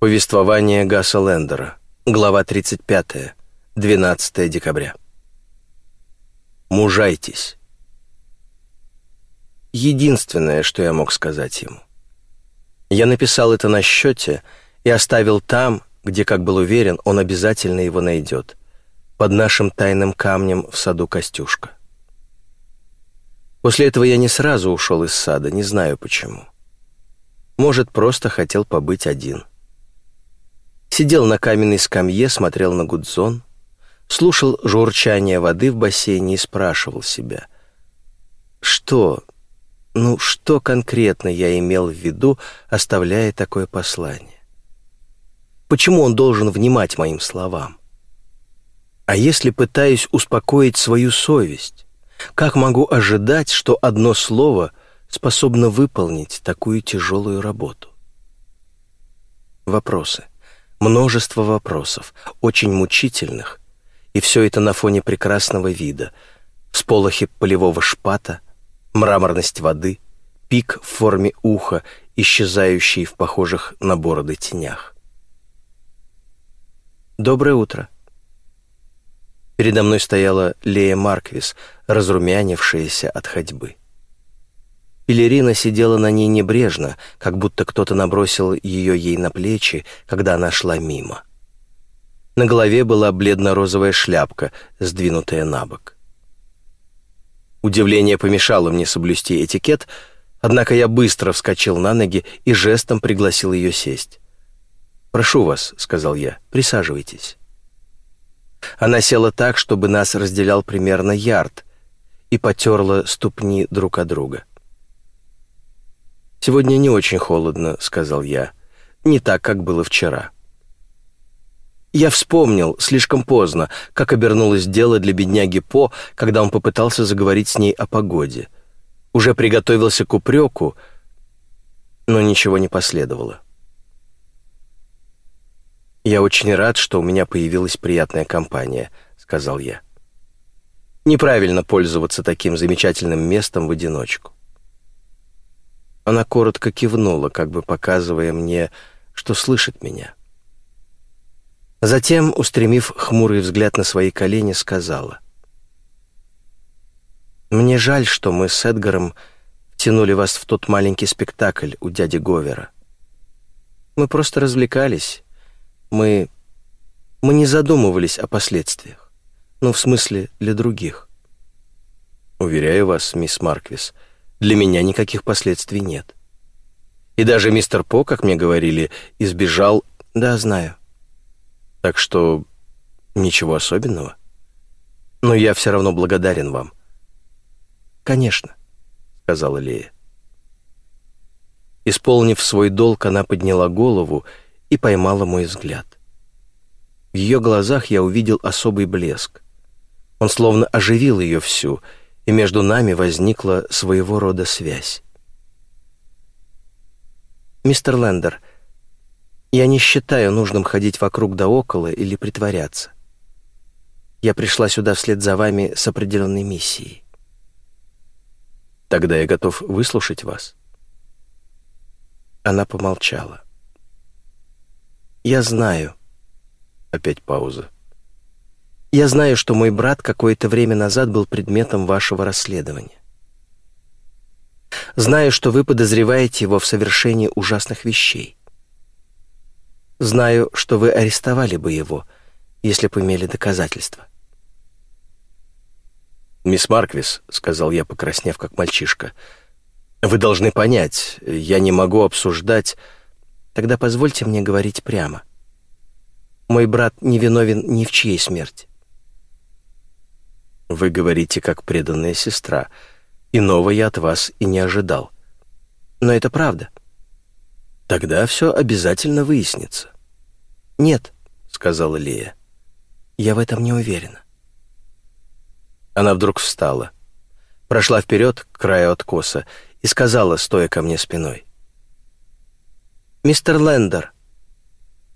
Повествование Гасса Лендера. Глава 35. 12 декабря. Мужайтесь. Единственное, что я мог сказать ему. Я написал это на счете и оставил там, где, как был уверен, он обязательно его найдет, под нашим тайным камнем в саду Костюшка. После этого я не сразу ушел из сада, не знаю почему. Может, просто хотел побыть один. Сидел на каменной скамье, смотрел на Гудзон, слушал журчание воды в бассейне и спрашивал себя, что, ну, что конкретно я имел в виду, оставляя такое послание? Почему он должен внимать моим словам? А если пытаюсь успокоить свою совесть, как могу ожидать, что одно слово способно выполнить такую тяжелую работу? Вопросы. Множество вопросов, очень мучительных, и все это на фоне прекрасного вида, всполохи полевого шпата, мраморность воды, пик в форме уха, исчезающий в похожих на бороды тенях. «Доброе утро!» Передо мной стояла Лея Марквис, разрумянившаяся от ходьбы. Пелерина сидела на ней небрежно, как будто кто-то набросил ее ей на плечи, когда она шла мимо. На голове была бледно-розовая шляпка, сдвинутая на бок. Удивление помешало мне соблюсти этикет, однако я быстро вскочил на ноги и жестом пригласил ее сесть. «Прошу вас», — сказал я, — «присаживайтесь». Она села так, чтобы нас разделял примерно ярд, и потерла ступни друг от друга. «Сегодня не очень холодно», — сказал я. «Не так, как было вчера». Я вспомнил, слишком поздно, как обернулось дело для бедняги По, когда он попытался заговорить с ней о погоде. Уже приготовился к упреку, но ничего не последовало. «Я очень рад, что у меня появилась приятная компания», — сказал я. «Неправильно пользоваться таким замечательным местом в одиночку. Она коротко кивнула, как бы показывая мне, что слышит меня. Затем, устремив хмурый взгляд на свои колени, сказала. «Мне жаль, что мы с Эдгаром втянули вас в тот маленький спектакль у дяди Говера. Мы просто развлекались. Мы... мы не задумывались о последствиях. Ну, в смысле, для других». «Уверяю вас, мисс Марквис, — для меня никаких последствий нет. И даже мистер По, как мне говорили, избежал... Да, знаю. Так что ничего особенного. Но я все равно благодарен вам. Конечно, сказала Лея. Исполнив свой долг, она подняла голову и поймала мой взгляд. В ее глазах я увидел особый блеск. Он словно оживил ее всю — и между нами возникла своего рода связь. «Мистер Лендер, я не считаю нужным ходить вокруг да около или притворяться. Я пришла сюда вслед за вами с определенной миссией». «Тогда я готов выслушать вас». Она помолчала. «Я знаю». Опять пауза. Я знаю, что мой брат какое-то время назад был предметом вашего расследования. Знаю, что вы подозреваете его в совершении ужасных вещей. Знаю, что вы арестовали бы его, если бы имели доказательства. «Мисс Марквис», — сказал я, покраснев как мальчишка, — «вы должны понять, я не могу обсуждать...» «Тогда позвольте мне говорить прямо. Мой брат не виновен ни в чьей смерти. Вы говорите, как преданная сестра. Иного я от вас и не ожидал. Но это правда. Тогда все обязательно выяснится. Нет, сказала Лея. Я в этом не уверена. Она вдруг встала, прошла вперед к краю откоса и сказала, стоя ко мне спиной. «Мистер Лендер,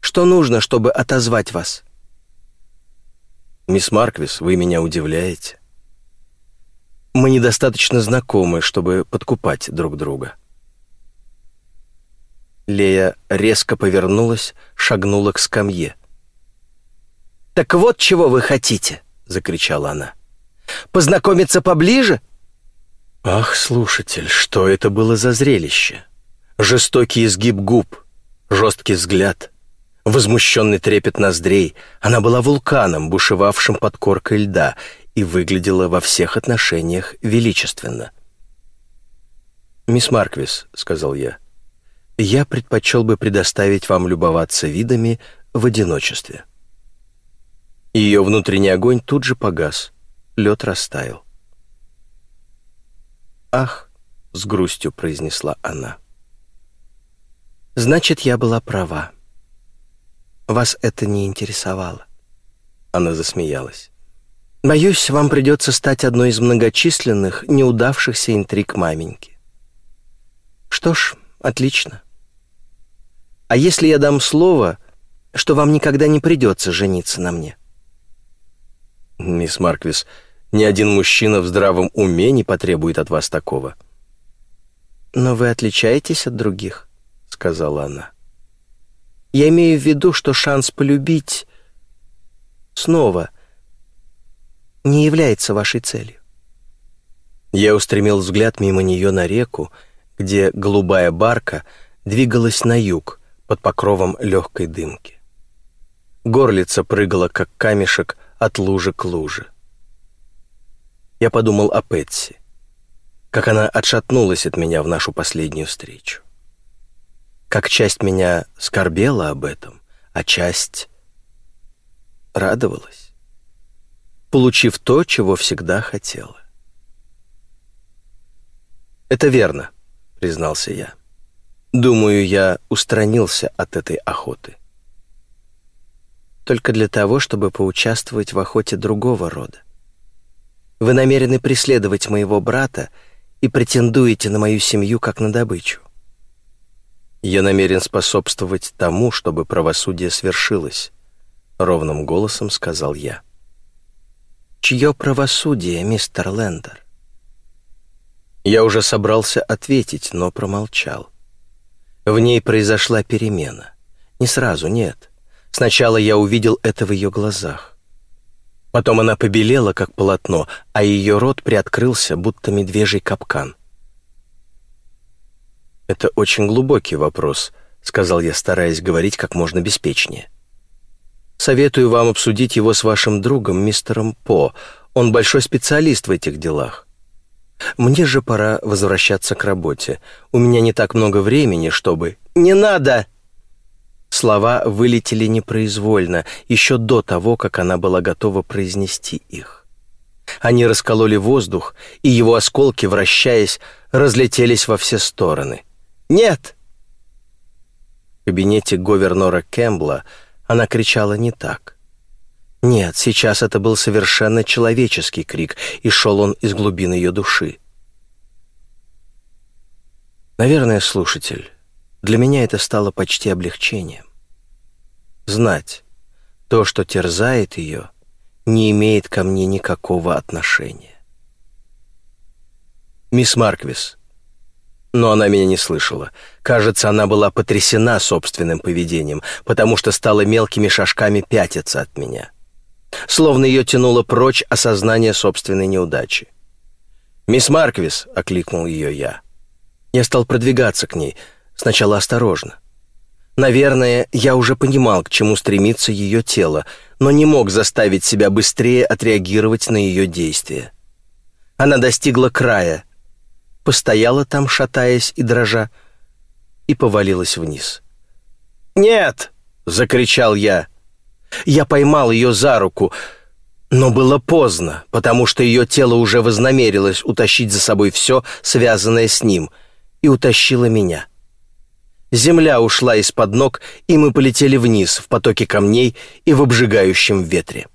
что нужно, чтобы отозвать вас?» «Мисс Марквис, вы меня удивляете. Мы недостаточно знакомы, чтобы подкупать друг друга». Лея резко повернулась, шагнула к скамье. «Так вот чего вы хотите!» — закричала она. «Познакомиться поближе?» Ах, слушатель, что это было за зрелище? Жестокий изгиб губ, жесткий взгляд, возмущенный трепет ноздрей. Она была вулканом, бушевавшим под коркой льда, и выглядела во всех отношениях величественно. «Мисс Марквис», — сказал я, — «я предпочел бы предоставить вам любоваться видами в одиночестве». Ее внутренний огонь тут же погас, лед растаял. «Ах!» — с грустью произнесла она. «Значит, я была права. Вас это не интересовало». Она засмеялась. «Боюсь, вам придется стать одной из многочисленных неудавшихся интриг маменьки». «Что ж, отлично. А если я дам слово, что вам никогда не придется жениться на мне?» «Мисс Марквис, ни один мужчина в здравом уме не потребует от вас такого». «Но вы отличаетесь от других», — сказала она. «Я имею в виду, что шанс полюбить снова не является вашей целью». Я устремил взгляд мимо нее на реку, где голубая барка двигалась на юг под покровом легкой дымки. Горлица прыгала, как камешек, от лужи к луже. Я подумал о Пэтси, как она отшатнулась от меня в нашу последнюю встречу. Как часть меня скорбела об этом, а часть радовалась, получив то, чего всегда хотела. «Это верно», — признался я. «Думаю, я устранился от этой охоты. Только для того, чтобы поучаствовать в охоте другого рода. Вы намерены преследовать моего брата и претендуете на мою семью как на добычу. Я намерен способствовать тому, чтобы правосудие свершилось, ровным голосом сказал я. Чье правосудие, мистер Лендер? Я уже собрался ответить, но промолчал. В ней произошла перемена. Не сразу, нет. Сначала я увидел это в ее глазах. Потом она побелела, как полотно, а ее рот приоткрылся, будто медвежий капкан. «Это очень глубокий вопрос», — сказал я, стараясь говорить как можно беспечнее. «Советую вам обсудить его с вашим другом, мистером По. Он большой специалист в этих делах. Мне же пора возвращаться к работе. У меня не так много времени, чтобы...» «Не надо!» Слова вылетели непроизвольно, еще до того, как она была готова произнести их. Они раскололи воздух, и его осколки, вращаясь, разлетелись во все стороны. «Нет!» В кабинете говернора Кэмпбелла она кричала не так. Нет, сейчас это был совершенно человеческий крик, и шел он из глубин ее души. Наверное, слушатель, для меня это стало почти облегчением. Знать, то, что терзает ее, не имеет ко мне никакого отношения. «Мисс Марквис». Но она меня не слышала. Кажется, она была потрясена собственным поведением, потому что стала мелкими шажками пятиться от меня. Словно ее тянуло прочь осознание собственной неудачи. «Мисс Марквис», — окликнул ее я. Я стал продвигаться к ней, сначала осторожно. Наверное, я уже понимал, к чему стремится ее тело, но не мог заставить себя быстрее отреагировать на ее действия. Она достигла края, постояла там, шатаясь и дрожа, и повалилась вниз. «Нет!» — закричал я. Я поймал ее за руку, но было поздно, потому что ее тело уже вознамерилось утащить за собой все, связанное с ним, и утащило меня. Земля ушла из-под ног, и мы полетели вниз в потоке камней и в обжигающем ветре.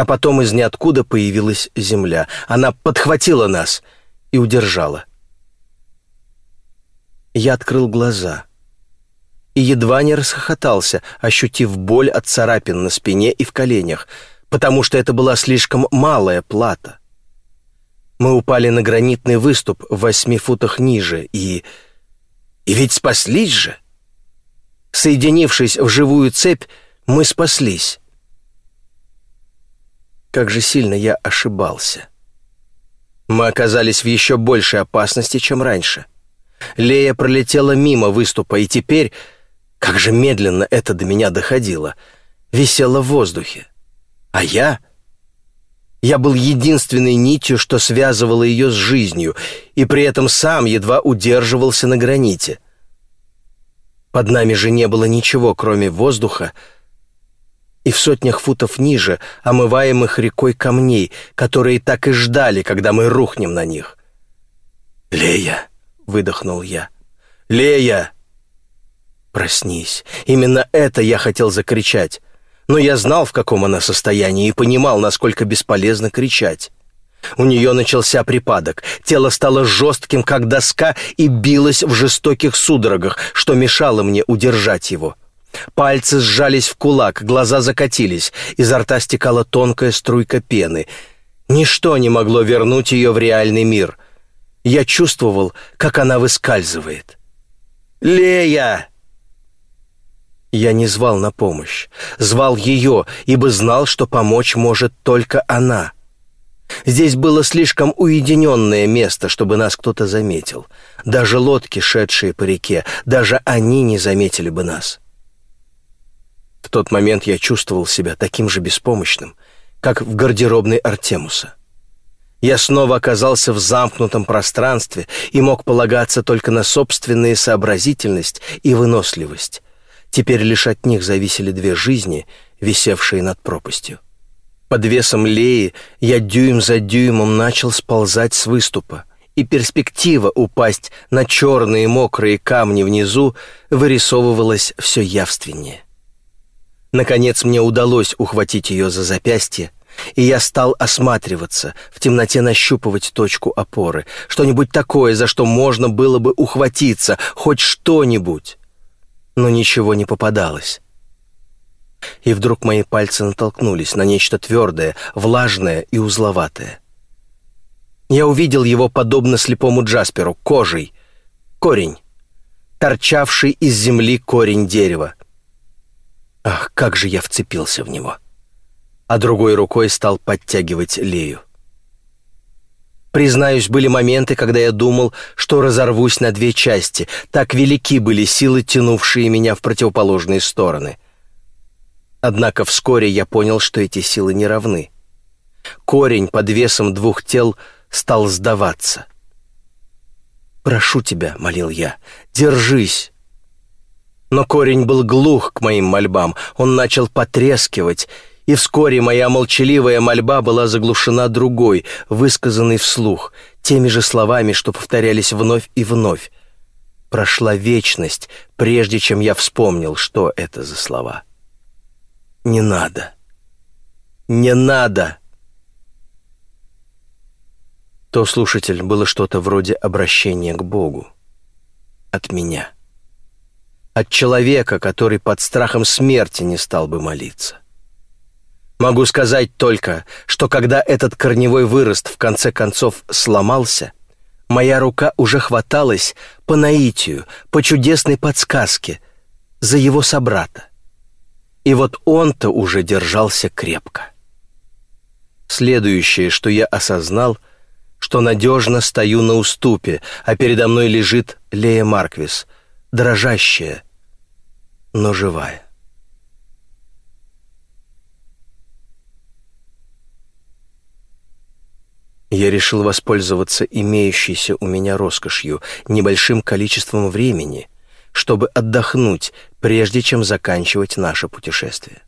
А потом из ниоткуда появилась земля. Она подхватила нас и удержала. Я открыл глаза и едва не расхохотался, ощутив боль от царапин на спине и в коленях, потому что это была слишком малая плата. Мы упали на гранитный выступ в восьми футах ниже, и И ведь спаслись же. Соединившись в живую цепь, мы спаслись. Как же сильно я ошибался. Мы оказались в еще большей опасности, чем раньше. Лея пролетела мимо выступа, и теперь, как же медленно это до меня доходило, висела в воздухе. А я... Я был единственной нитью, что связывало ее с жизнью, и при этом сам едва удерживался на граните. Под нами же не было ничего, кроме воздуха, и в сотнях футов ниже омываемых рекой камней, которые так и ждали, когда мы рухнем на них. «Лея!» — выдохнул я. «Лея!» «Проснись! Именно это я хотел закричать но я знал, в каком она состоянии, и понимал, насколько бесполезно кричать. У нее начался припадок, тело стало жестким, как доска, и билось в жестоких судорогах, что мешало мне удержать его. Пальцы сжались в кулак, глаза закатились, изо рта стекала тонкая струйка пены. Ничто не могло вернуть ее в реальный мир. Я чувствовал, как она выскальзывает. «Лея!» Я не звал на помощь, звал ее, ибо знал, что помочь может только она. Здесь было слишком уединенное место, чтобы нас кто-то заметил. Даже лодки, шедшие по реке, даже они не заметили бы нас. В тот момент я чувствовал себя таким же беспомощным, как в гардеробной Артемуса. Я снова оказался в замкнутом пространстве и мог полагаться только на собственную сообразительность и выносливость, Теперь лишь от них зависели две жизни, висевшие над пропастью. Под весом Леи я дюйм за дюймом начал сползать с выступа, и перспектива упасть на черные мокрые камни внизу вырисовывалась все явственнее. Наконец мне удалось ухватить ее за запястье, и я стал осматриваться, в темноте нащупывать точку опоры, что-нибудь такое, за что можно было бы ухватиться, хоть что-нибудь но ничего не попадалось. И вдруг мои пальцы натолкнулись на нечто твердое, влажное и узловатое. Я увидел его подобно слепому Джасперу, кожей, корень, торчавший из земли корень дерева. Ах, как же я вцепился в него! А другой рукой стал подтягивать Лею. Признаюсь, были моменты, когда я думал, что разорвусь на две части. Так велики были силы, тянувшие меня в противоположные стороны. Однако вскоре я понял, что эти силы не равны. Корень под весом двух тел стал сдаваться. «Прошу тебя», — молил я, — «держись». Но корень был глух к моим мольбам, он начал потрескивать, и вскоре моя молчаливая мольба была заглушена другой, высказанной вслух, теми же словами, что повторялись вновь и вновь. Прошла вечность, прежде чем я вспомнил, что это за слова. «Не надо! Не надо!» То, слушатель, было что-то вроде обращения к Богу. От меня. От человека, который под страхом смерти не стал бы молиться. Могу сказать только, что когда этот корневой вырост в конце концов сломался, моя рука уже хваталась по наитию, по чудесной подсказке за его собрата. И вот он-то уже держался крепко. Следующее, что я осознал, что надежно стою на уступе, а передо мной лежит Лея Марквис, дрожащая, но живая. Я решил воспользоваться имеющейся у меня роскошью, небольшим количеством времени, чтобы отдохнуть, прежде чем заканчивать наше путешествие.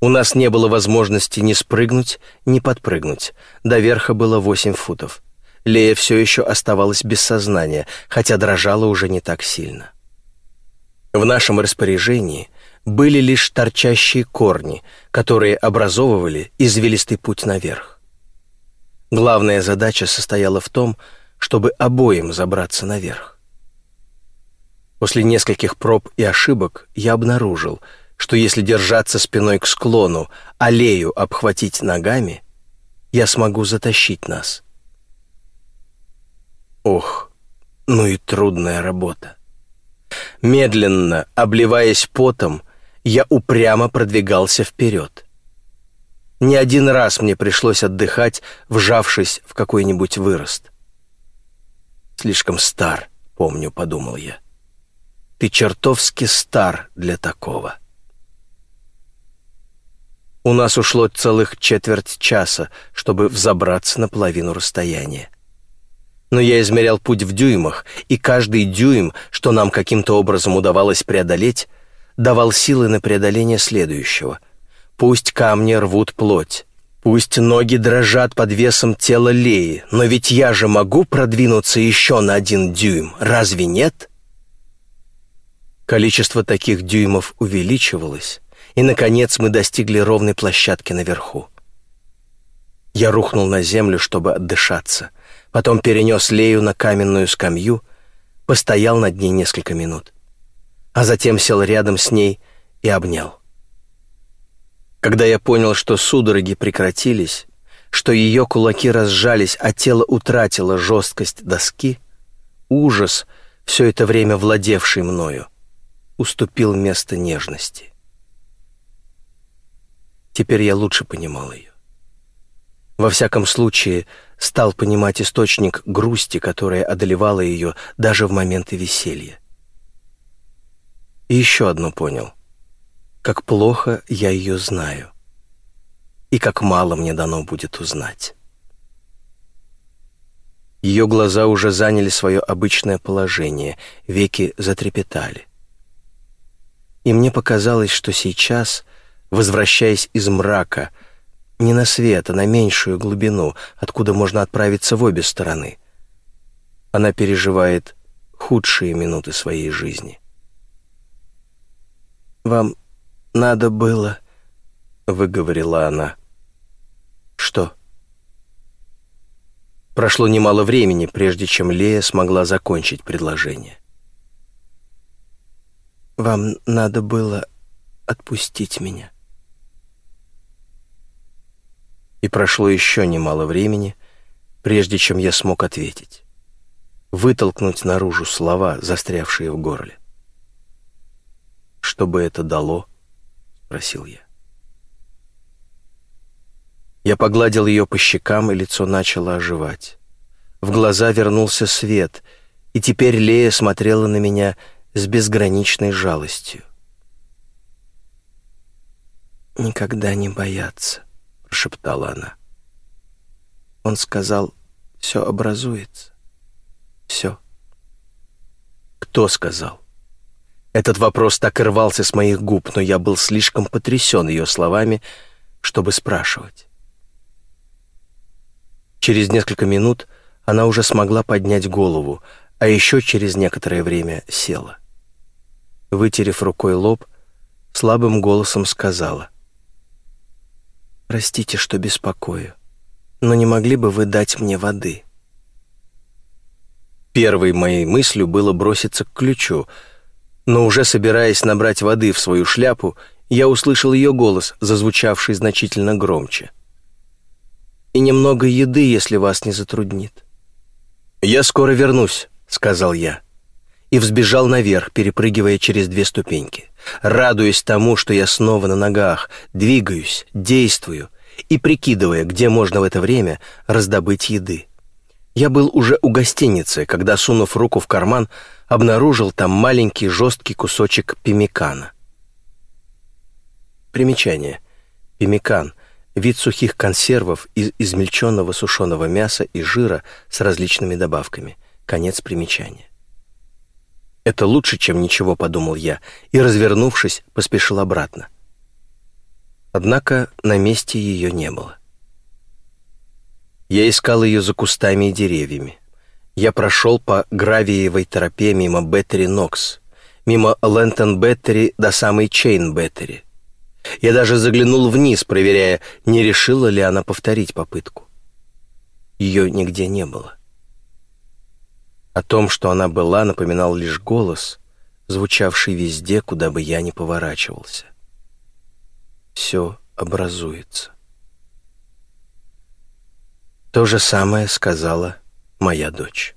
У нас не было возможности ни спрыгнуть, ни подпрыгнуть. До верха было восемь футов. Лея все еще оставалась без сознания, хотя дрожала уже не так сильно. В нашем распоряжении были лишь торчащие корни, которые образовывали извилистый путь наверх. Главная задача состояла в том, чтобы обоим забраться наверх. После нескольких проб и ошибок я обнаружил, что если держаться спиной к склону, аллею обхватить ногами, я смогу затащить нас. Ох, ну и трудная работа. Медленно, обливаясь потом, я упрямо продвигался вперед. Не один раз мне пришлось отдыхать, вжавшись в какой-нибудь вырост. «Слишком стар», — помню, — подумал я. «Ты чертовски стар для такого». У нас ушло целых четверть часа, чтобы взобраться на половину расстояния. Но я измерял путь в дюймах, и каждый дюйм, что нам каким-то образом удавалось преодолеть, давал силы на преодоление следующего. Пусть камни рвут плоть, пусть ноги дрожат под весом тела Леи, но ведь я же могу продвинуться еще на один дюйм, разве нет? Количество таких дюймов увеличивалось, и, наконец, мы достигли ровной площадки наверху. Я рухнул на землю, чтобы отдышаться, потом перенес Лею на каменную скамью, постоял над ней несколько минут, а затем сел рядом с ней и обнял. Когда я понял, что судороги прекратились, что ее кулаки разжались, а тело утратило жесткость доски, ужас, все это время владевший мною, уступил место нежности. Теперь я лучше понимал ее. Во всяком случае, стал понимать источник грусти, которая одолевала ее даже в моменты веселья. И еще одно понял. Как плохо я ее знаю. И как мало мне дано будет узнать. Ее глаза уже заняли свое обычное положение, веки затрепетали. И мне показалось, что сейчас возвращаясь из мрака, не на свет, а на меньшую глубину, откуда можно отправиться в обе стороны. Она переживает худшие минуты своей жизни. «Вам надо было...» — выговорила она. «Что?» Прошло немало времени, прежде чем Лея смогла закончить предложение. «Вам надо было отпустить меня». И прошло еще немало времени, прежде чем я смог ответить. Вытолкнуть наружу слова, застрявшие в горле. «Что бы это дало?» — спросил я. Я погладил ее по щекам, и лицо начало оживать. В глаза вернулся свет, и теперь Лея смотрела на меня с безграничной жалостью. «Никогда не бояться», прошептала она. Он сказал, все образуется. Все. Кто сказал? Этот вопрос так и рвался с моих губ, но я был слишком потрясен ее словами, чтобы спрашивать. Через несколько минут она уже смогла поднять голову, а еще через некоторое время села. Вытерев рукой лоб, слабым голосом сказала — Простите, что беспокою, но не могли бы вы дать мне воды?» Первой моей мыслью было броситься к ключу, но уже собираясь набрать воды в свою шляпу, я услышал ее голос, зазвучавший значительно громче. «И немного еды, если вас не затруднит». «Я скоро вернусь», — сказал я, и взбежал наверх, перепрыгивая через две ступеньки радуясь тому, что я снова на ногах, двигаюсь, действую и прикидывая, где можно в это время раздобыть еды. Я был уже у гостиницы, когда, сунув руку в карман, обнаружил там маленький жесткий кусочек пемикана. Примечание. Пемикан — вид сухих консервов из измельченного сушеного мяса и жира с различными добавками. Конец примечания. «Это лучше, чем ничего», — подумал я, и, развернувшись, поспешил обратно. Однако на месте ее не было. Я искал ее за кустами и деревьями. Я прошел по гравиевой тропе мимо Беттери Нокс, мимо Лэнтон Беттери до самой Чейн Беттери. Я даже заглянул вниз, проверяя, не решила ли она повторить попытку. Ее нигде не было. О том, что она была, напоминал лишь голос, звучавший везде, куда бы я ни поворачивался. Все образуется. То же самое сказала моя дочь.